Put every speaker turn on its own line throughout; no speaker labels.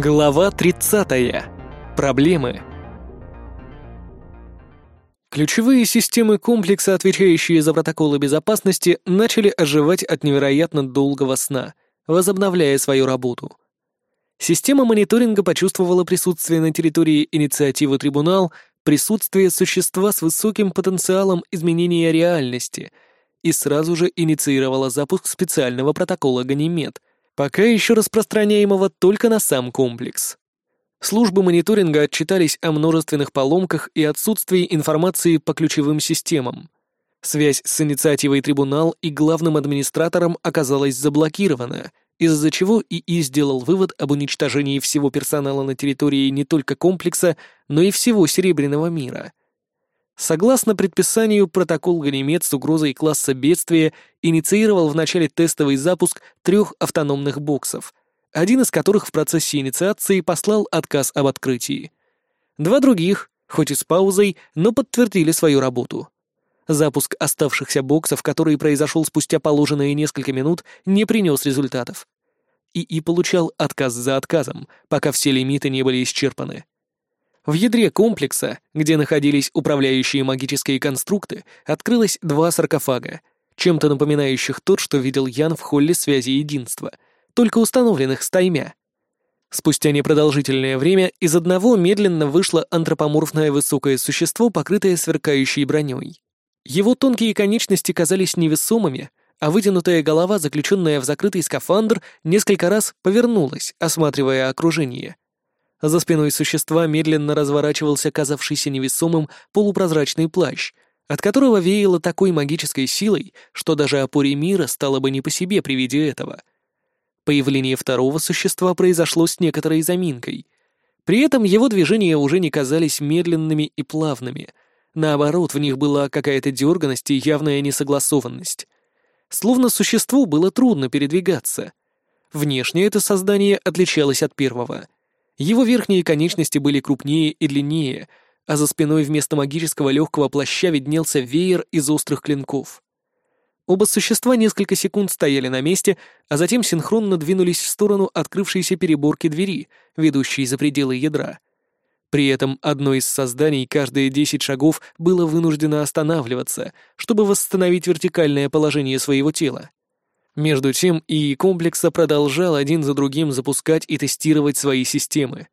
Глава 30. Проблемы. Ключевые системы комплекса, отвечающие за протоколы безопасности, начали оживать от невероятно долгого сна, возобновляя свою работу. Система мониторинга почувствовала присутствие на территории инициативы «Трибунал», присутствие существа с высоким потенциалом изменения реальности и сразу же инициировала запуск специального протокола «Ганимед», пока еще распространяемого только на сам комплекс. Службы мониторинга отчитались о множественных поломках и отсутствии информации по ключевым системам. Связь с инициативой трибунал и главным администратором оказалась заблокирована, из-за чего ИИ сделал вывод об уничтожении всего персонала на территории не только комплекса, но и всего Серебряного мира. Согласно предписанию, протокол «Ганимед» с угрозой класса бедствия инициировал в начале тестовый запуск трех автономных боксов, один из которых в процессе инициации послал отказ об открытии. Два других, хоть и с паузой, но подтвердили свою работу. Запуск оставшихся боксов, который произошел спустя положенные несколько минут, не принес результатов. ИИ получал отказ за отказом, пока все лимиты не были исчерпаны. В ядре комплекса, где находились управляющие магические конструкты, открылось два саркофага, чем-то напоминающих тот, что видел Ян в холле связи единства, только установленных стаймя. Спустя непродолжительное время из одного медленно вышло антропоморфное высокое существо, покрытое сверкающей броней. Его тонкие конечности казались невесомыми, а вытянутая голова, заключенная в закрытый скафандр, несколько раз повернулась, осматривая окружение — за спиной существа медленно разворачивался казавшийся невесомым полупрозрачный плащ, от которого веяло такой магической силой, что даже опоре мира стало бы не по себе при виде этого. Появление второго существа произошло с некоторой заминкой. При этом его движения уже не казались медленными и плавными. Наоборот, в них была какая-то дерганность и явная несогласованность. Словно существу было трудно передвигаться. Внешне это создание отличалось от первого — его верхние конечности были крупнее и длиннее, а за спиной вместо магического легкого плаща виднелся веер из острых клинков. Оба существа несколько секунд стояли на месте, а затем синхронно двинулись в сторону открывшейся переборки двери, ведущей за пределы ядра. При этом одно из созданий каждые десять шагов было вынуждено останавливаться, чтобы восстановить вертикальное положение своего тела. Между тем и комплекса продолжал один за другим запускать и тестировать свои системы.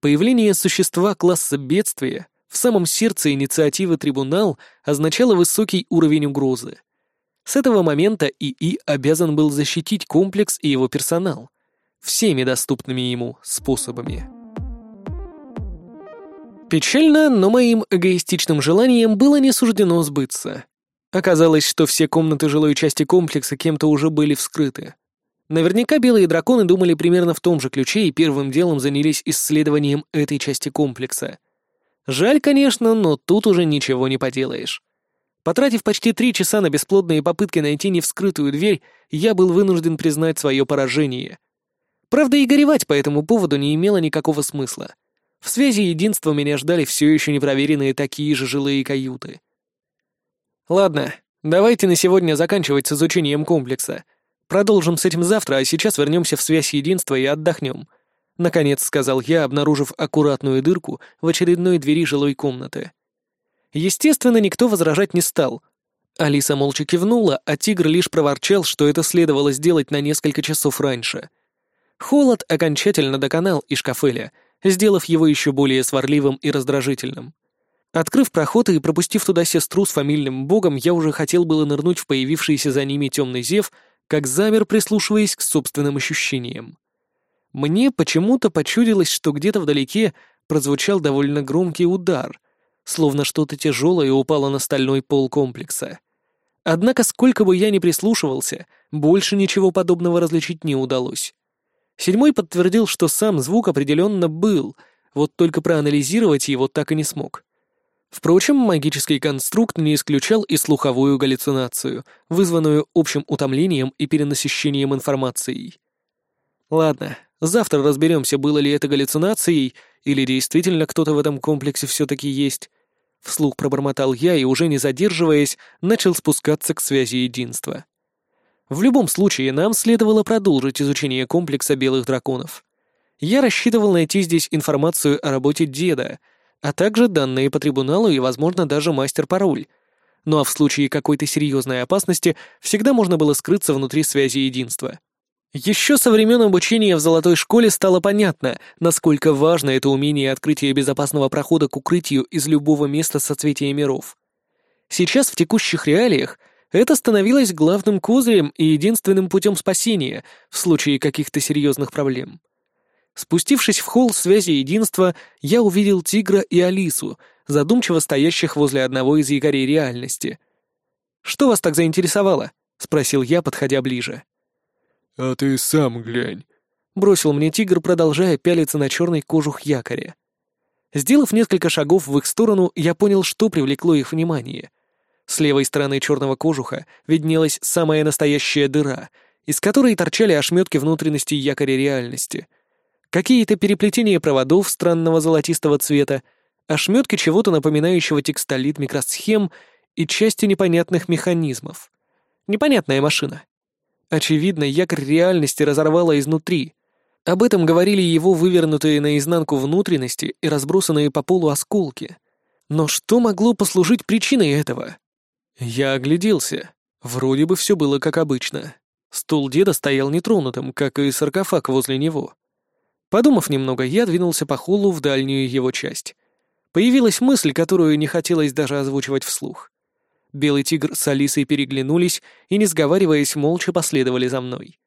Появление существа класса бедствия в самом сердце инициативы «Трибунал» означало высокий уровень угрозы. С этого момента ИИ обязан был защитить комплекс и его персонал всеми доступными ему способами. Печально, но моим эгоистичным желанием было не суждено сбыться. Оказалось, что все комнаты жилой части комплекса кем-то уже были вскрыты. Наверняка белые драконы думали примерно в том же ключе и первым делом занялись исследованием этой части комплекса. Жаль, конечно, но тут уже ничего не поделаешь. Потратив почти три часа на бесплодные попытки найти невскрытую дверь, я был вынужден признать свое поражение. Правда, и горевать по этому поводу не имело никакого смысла. В связи единства меня ждали все еще непроверенные такие же жилые каюты. Ладно, давайте на сегодня заканчивать с изучением комплекса. Продолжим с этим завтра, а сейчас вернемся в связь единства и отдохнем. Наконец сказал я, обнаружив аккуратную дырку в очередной двери жилой комнаты. Естественно, никто возражать не стал. Алиса молча кивнула, а тигр лишь проворчал, что это следовало сделать на несколько часов раньше. Холод окончательно доконал Ишкафеля, сделав его еще более сварливым и раздражительным. Открыв проход и пропустив туда сестру с фамильным богом, я уже хотел было нырнуть в появившийся за ними темный зев, как замер, прислушиваясь к собственным ощущениям. Мне почему-то почудилось, что где-то вдалеке прозвучал довольно громкий удар, словно что-то тяжелое упало на стальной пол комплекса. Однако, сколько бы я ни прислушивался, больше ничего подобного различить не удалось. Седьмой подтвердил, что сам звук определенно был, вот только проанализировать его так и не смог. Впрочем, магический конструкт не исключал и слуховую галлюцинацию, вызванную общим утомлением и перенасыщением информацией. Ладно, завтра разберемся, было ли это галлюцинацией, или действительно кто-то в этом комплексе все-таки есть. Вслух пробормотал я и, уже не задерживаясь, начал спускаться к связи единства. В любом случае, нам следовало продолжить изучение комплекса белых драконов. Я рассчитывал найти здесь информацию о работе деда, а также данные по трибуналу и, возможно, даже мастер-пароль. Ну а в случае какой-то серьезной опасности всегда можно было скрыться внутри связи единства. Еще со времен обучения в золотой школе стало понятно, насколько важно это умение открытия безопасного прохода к укрытию из любого места соцветия миров. Сейчас в текущих реалиях это становилось главным козырем и единственным путем спасения в случае каких-то серьезных проблем. Спустившись в холл связи единства, я увидел Тигра и Алису, задумчиво стоящих возле одного из якорей реальности. «Что вас так заинтересовало?» — спросил я, подходя ближе.
«А ты сам глянь», —
бросил мне тигр, продолжая пялиться на черный кожух якоря. Сделав несколько шагов в их сторону, я понял, что привлекло их внимание. С левой стороны черного кожуха виднелась самая настоящая дыра, из которой торчали ошметки внутренности якоря реальности. Какие-то переплетения проводов странного золотистого цвета, ошметки чего-то напоминающего текстолит микросхем и части непонятных механизмов. Непонятная машина. Очевидно, якорь реальности разорвало изнутри. Об этом говорили его вывернутые наизнанку внутренности и разбросанные по полу осколки. Но что могло послужить причиной этого? Я огляделся. Вроде бы все было как обычно. Стул деда стоял нетронутым, как и саркофаг возле него. Подумав немного, я двинулся по холлу в дальнюю его часть. Появилась мысль, которую не хотелось даже озвучивать вслух. Белый тигр с Алисой переглянулись и, не сговариваясь, молча последовали за мной.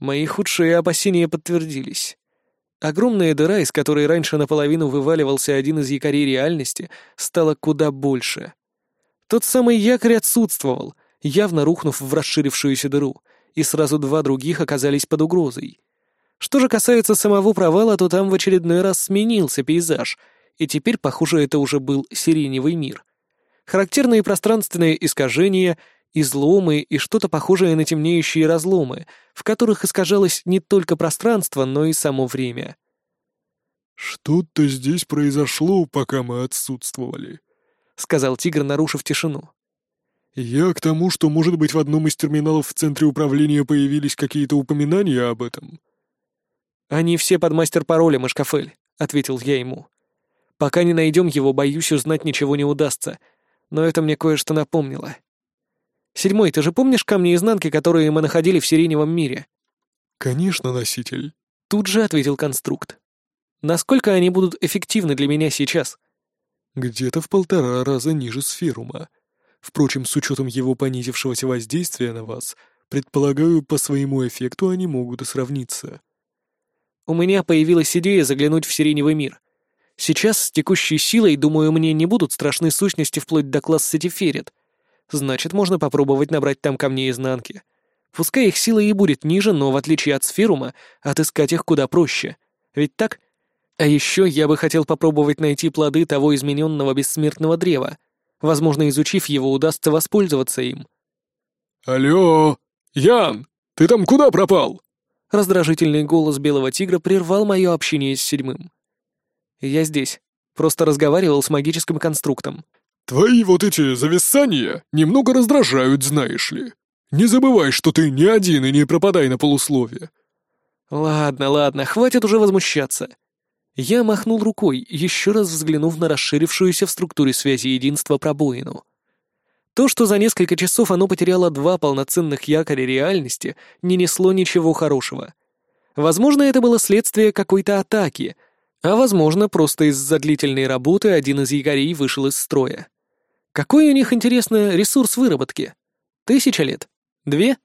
Мои худшие опасения подтвердились. Огромная дыра, из которой раньше наполовину вываливался один из якорей реальности, стала куда больше. Тот самый якорь отсутствовал, явно рухнув в расширившуюся дыру, и сразу два других оказались под угрозой. Что же касается самого провала, то там в очередной раз сменился пейзаж, и теперь, похоже, это уже был сиреневый мир — характерные пространственные искажения, изломы и что-то похожее на темнеющие разломы, в которых искажалось не только пространство, но и само время.
«Что-то здесь произошло, пока мы отсутствовали», — сказал тигр, нарушив тишину. «Я к тому, что, может быть, в одном из терминалов в центре управления появились какие-то упоминания об этом».
«Они все под мастер-паролем, Эшкафель», — ответил я ему. «Пока не найдем его, боюсь, узнать ничего не удастся, но это мне кое-что напомнило. Седьмой, ты же помнишь камни изнанки, которые мы находили в сиреневом мире?
Конечно, носитель.
Тут же ответил конструкт. Насколько они будут эффективны для меня сейчас?
Где-то в полтора раза ниже сферума. Впрочем, с учетом его понизившегося воздействия на вас, предполагаю, по своему эффекту они могут и сравниться.
У меня появилась идея заглянуть в сиреневый мир. Сейчас с текущей силой, думаю, мне не будут страшны сущности вплоть до класса Тиферет. Значит, можно попробовать набрать там камни изнанки. Пускай их сила и будет ниже, но, в отличие от сферума, отыскать их куда проще. Ведь так? А еще я бы хотел попробовать найти плоды того измененного бессмертного древа. Возможно, изучив его, удастся воспользоваться им.
«Алло! Ян! Ты там куда пропал?»
Раздражительный голос белого тигра прервал мое общение с седьмым. «Я здесь. Просто разговаривал с магическим конструктом».
«Твои вот эти зависания немного раздражают, знаешь ли. Не забывай, что ты не один и не пропадай на полусловие».
«Ладно, ладно, хватит уже возмущаться». Я махнул рукой, еще раз взглянув на расширившуюся в структуре связи единства пробоину. То, что за несколько часов оно потеряло два полноценных якоря реальности, не несло ничего хорошего. Возможно, это было следствие какой-то атаки, а возможно, просто из-за длительной работы один из якорей вышел из строя. Какой у них, интересно, ресурс выработки? Тысяча лет? Две?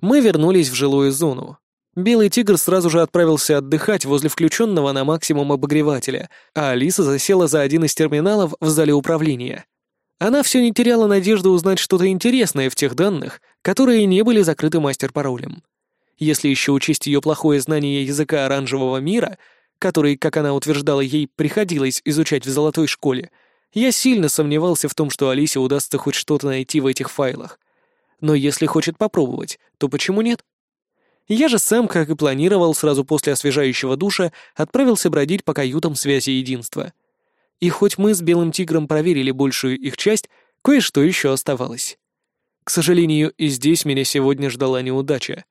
Мы вернулись в жилую зону. Белый тигр сразу же отправился отдыхать возле включенного на максимум обогревателя, а Алиса засела за один из терминалов в зале управления. Она все не теряла надежды узнать что-то интересное в тех данных, которые не были закрыты мастер-паролем. Если еще учесть ее плохое знание языка оранжевого мира — который, как она утверждала, ей приходилось изучать в золотой школе, я сильно сомневался в том, что Алисе удастся хоть что-то найти в этих файлах. Но если хочет попробовать, то почему нет? Я же сам, как и планировал, сразу после освежающего душа отправился бродить по каютам связи единства. И хоть мы с Белым Тигром проверили большую их часть, кое-что еще оставалось. К сожалению, и здесь меня сегодня ждала неудача.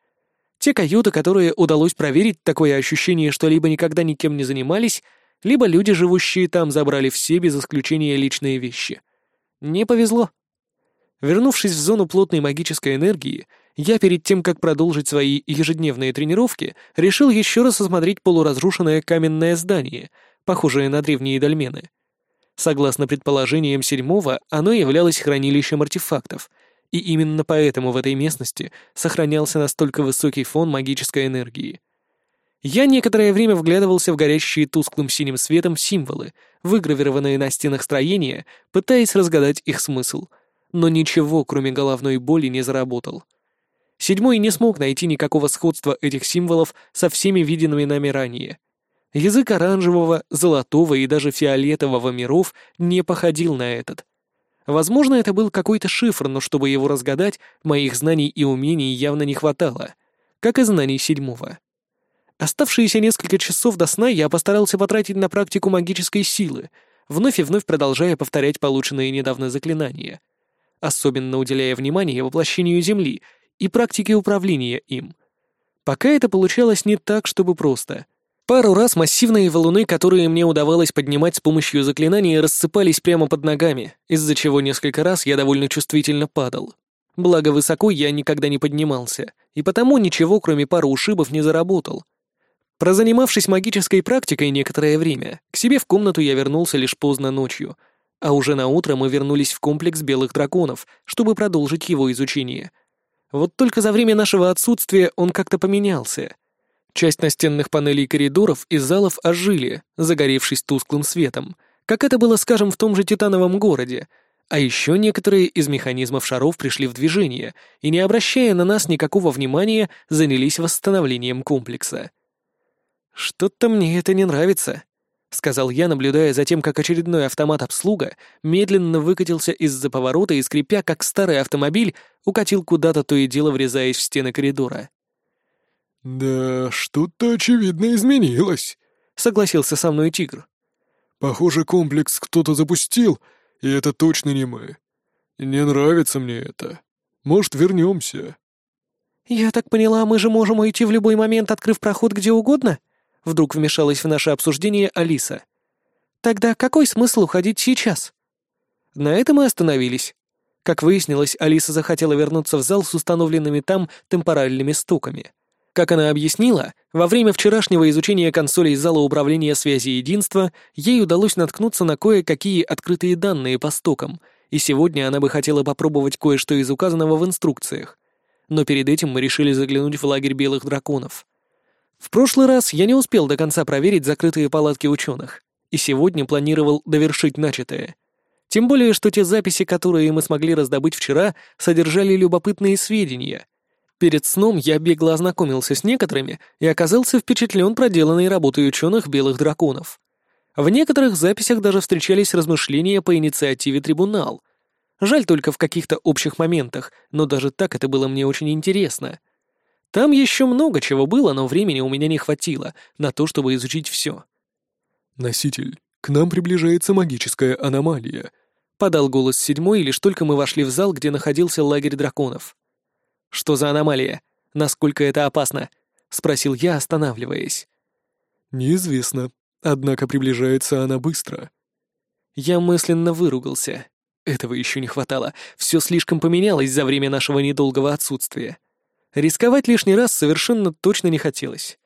Те каюты, которые удалось проверить, такое ощущение, что либо никогда никем не занимались, либо люди, живущие там, забрали все без исключения личные вещи. Не повезло. Вернувшись в зону плотной магической энергии, я перед тем, как продолжить свои ежедневные тренировки, решил еще раз осмотреть полуразрушенное каменное здание, похожее на древние дольмены. Согласно предположениям седьмого, оно являлось хранилищем артефактов, и именно поэтому в этой местности сохранялся настолько высокий фон магической энергии. Я некоторое время вглядывался в горящие тусклым синим светом символы, выгравированные на стенах строения, пытаясь разгадать их смысл, но ничего, кроме головной боли, не заработал. Седьмой не смог найти никакого сходства этих символов со всеми виденными нами ранее. Язык оранжевого, золотого и даже фиолетового миров не походил на этот. Возможно, это был какой-то шифр, но чтобы его разгадать, моих знаний и умений явно не хватало, как и знаний седьмого. Оставшиеся несколько часов до сна я постарался потратить на практику магической силы, вновь и вновь продолжая повторять полученные недавно заклинания, особенно уделяя внимание воплощению Земли и практике управления им. Пока это получалось не так, чтобы просто — Пару раз массивные валуны, которые мне удавалось поднимать с помощью заклинания, рассыпались прямо под ногами, из-за чего несколько раз я довольно чувствительно падал. Благо высоко я никогда не поднимался, и потому ничего, кроме пары ушибов, не заработал. Прозанимавшись магической практикой некоторое время, к себе в комнату я вернулся лишь поздно ночью, а уже на утро мы вернулись в комплекс белых драконов, чтобы продолжить его изучение. Вот только за время нашего отсутствия он как-то поменялся — Часть настенных панелей коридоров и залов ожили, загоревшись тусклым светом, как это было, скажем, в том же Титановом городе, а еще некоторые из механизмов шаров пришли в движение и, не обращая на нас никакого внимания, занялись восстановлением комплекса. «Что-то мне это не нравится», — сказал я, наблюдая за тем, как очередной автомат-обслуга медленно выкатился из-за поворота и, скрипя, как старый автомобиль, укатил куда-то то и дело врезаясь в стены коридора.
«Да, что-то очевидно изменилось», — согласился со мной тигр. «Похоже, комплекс кто-то запустил, и это точно не мы. Не нравится мне это. Может, вернемся?»
«Я так поняла, мы же можем уйти в любой момент, открыв проход где угодно?» Вдруг вмешалась в наше обсуждение Алиса. «Тогда какой смысл уходить сейчас?» На этом мы остановились. Как выяснилось, Алиса захотела вернуться в зал с установленными там темпоральными стуками — как она объяснила, во время вчерашнего изучения консолей зала управления связи единства ей удалось наткнуться на кое-какие открытые данные по стокам, и сегодня она бы хотела попробовать кое-что из указанного в инструкциях. Но перед этим мы решили заглянуть в лагерь белых драконов. В прошлый раз я не успел до конца проверить закрытые палатки ученых, и сегодня планировал довершить начатое. Тем более, что те записи, которые мы смогли раздобыть вчера, содержали любопытные сведения — Перед сном я бегло ознакомился с некоторыми и оказался впечатлен проделанной работой ученых белых драконов. В некоторых записях даже встречались размышления по инициативе трибунал. Жаль только в каких-то общих моментах, но даже так это было мне очень интересно. Там еще много чего было, но времени у меня не хватило на то, чтобы изучить все.
«Носитель, к нам приближается магическая аномалия», — подал голос седьмой, лишь только мы вошли в зал, где находился лагерь драконов.
Что за аномалия? Насколько это опасно?» — спросил я, останавливаясь.
«Неизвестно, однако приближается она быстро».
Я мысленно выругался. Этого еще не хватало. Все слишком поменялось за время нашего недолгого отсутствия. Рисковать лишний раз совершенно точно не хотелось.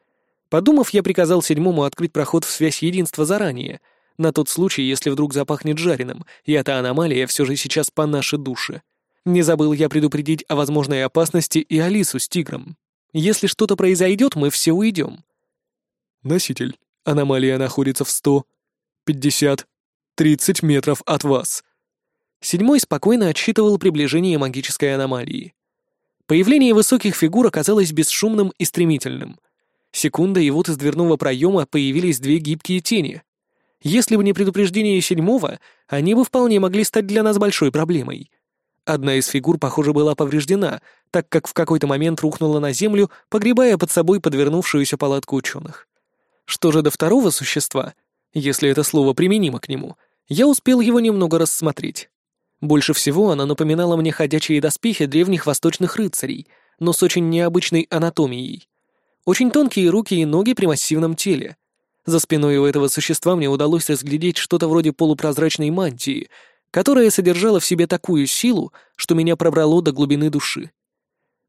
Подумав, я приказал седьмому открыть проход в связь единства заранее, на тот случай, если вдруг запахнет жареным, и эта аномалия все же сейчас по нашей душе. Не забыл я предупредить о возможной опасности и Алису с тигром. Если что-то произойдет, мы все уйдем.
Носитель. Аномалия находится в сто, пятьдесят, тридцать метров от вас.
Седьмой спокойно отсчитывал приближение магической аномалии. Появление высоких фигур оказалось бесшумным и стремительным. Секунда, и вот из дверного проема появились две гибкие тени. Если бы не предупреждение седьмого, они бы вполне могли стать для нас большой проблемой. Одна из фигур, похоже, была повреждена, так как в какой-то момент рухнула на землю, погребая под собой подвернувшуюся палатку ученых. Что же до второго существа, если это слово применимо к нему, я успел его немного рассмотреть. Больше всего она напоминала мне ходячие доспехи древних восточных рыцарей, но с очень необычной анатомией. Очень тонкие руки и ноги при массивном теле. За спиной у этого существа мне удалось разглядеть что-то вроде полупрозрачной мантии, которая содержала в себе такую силу, что меня пробрало до глубины души.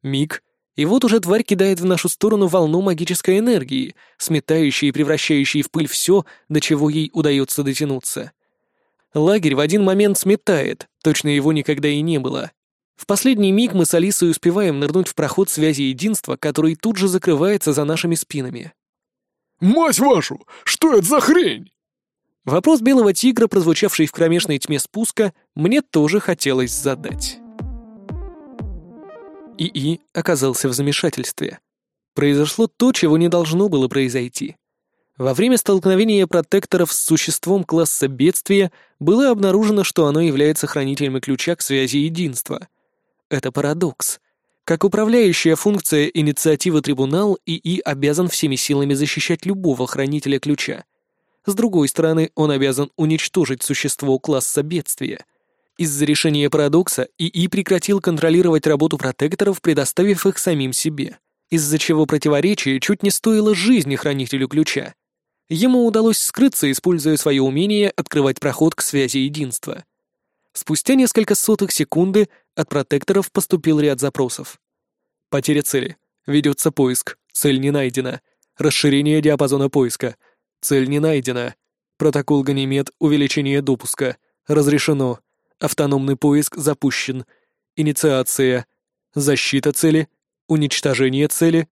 Миг, и вот уже тварь кидает в нашу сторону волну магической энергии, сметающей и превращающей в пыль все, до чего ей удается дотянуться. Лагерь в один момент сметает, точно его никогда и не было. В последний миг мы с Алисой успеваем нырнуть в проход связи единства, который тут же закрывается за нашими спинами.
«Мать вашу! Что это за хрень?»
Вопрос белого тигра, прозвучавший в кромешной тьме спуска, мне тоже хотелось задать. ИИ оказался в замешательстве. Произошло то, чего не должно было произойти. Во время столкновения протекторов с существом класса бедствия было обнаружено, что оно является хранителем ключа к связи единства. Это парадокс. Как управляющая функция инициативы трибунал, ИИ обязан всеми силами защищать любого хранителя ключа. С другой стороны, он обязан уничтожить существо класса бедствия — из-за решения парадокса ИИ прекратил контролировать работу протекторов, предоставив их самим себе, из-за чего противоречие чуть не стоило жизни хранителю ключа. Ему удалось скрыться, используя свое умение открывать проход к связи единства. Спустя несколько сотых секунды от протекторов поступил ряд запросов. Потеря цели. Ведется поиск. Цель не найдена. Расширение диапазона поиска. Цель не найдена. Протокол Ганимед. Увеличение допуска. Разрешено. Автономный поиск запущен. Инициация. Защита цели. Уничтожение цели.